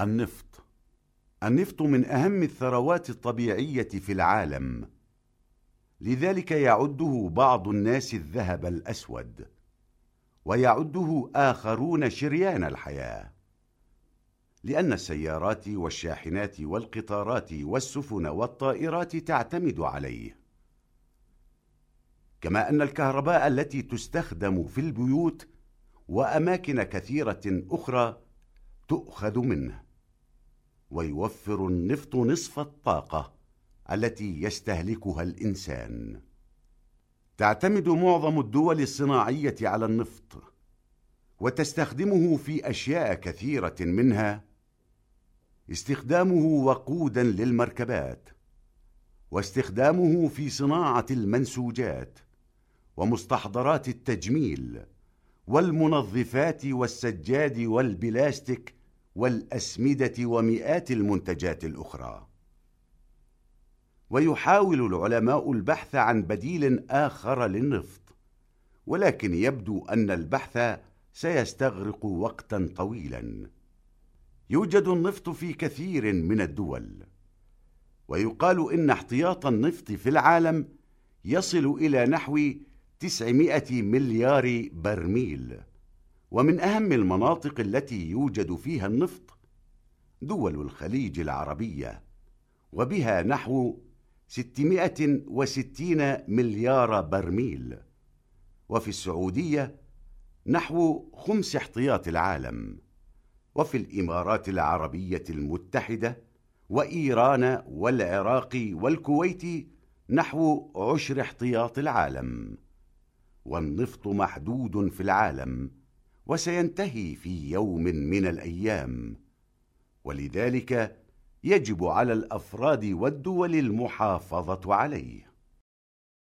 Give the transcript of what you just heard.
النفط. النفط من أهم الثروات الطبيعية في العالم. لذلك يعده بعض الناس الذهب الأسود ويعده آخرون شريان الحياة. لأن السيارات والشاحنات والقطارات والسفن والطائرات تعتمد عليه. كما أن الكهرباء التي تستخدم في البيوت وأماكن كثيرة أخرى تؤخذ منه. ويوفر النفط نصف الطاقة التي يستهلكها الإنسان. تعتمد معظم الدول الصناعية على النفط وتستخدمه في أشياء كثيرة منها استخدامه وقودا للمركبات واستخدامه في صناعة المنسوجات ومستحضرات التجميل والمنظفات والسجاد والبلاستيك والأسمدة ومئات المنتجات الأخرى. ويحاول العلماء البحث عن بديل آخر للنفط ولكن يبدو أن البحث سيستغرق وقتا طويلا. يوجد النفط في كثير من الدول ويقال إن احتياط النفط في العالم يصل إلى نحو 900 مليار برميل. ومن أهم المناطق التي يوجد فيها النفط دول الخليج العربية وبها نحو 660 مليار برميل وفي السعودية نحو خمس احتياط العالم وفي الإمارات العربية المتحدة وإيران والعراق والكويت نحو عشر احتياط العالم والنفط محدود في العالم. وسينتهي في يوم من الأيام. ولذلك يجب على الأفراد والدول المحافظة عليه.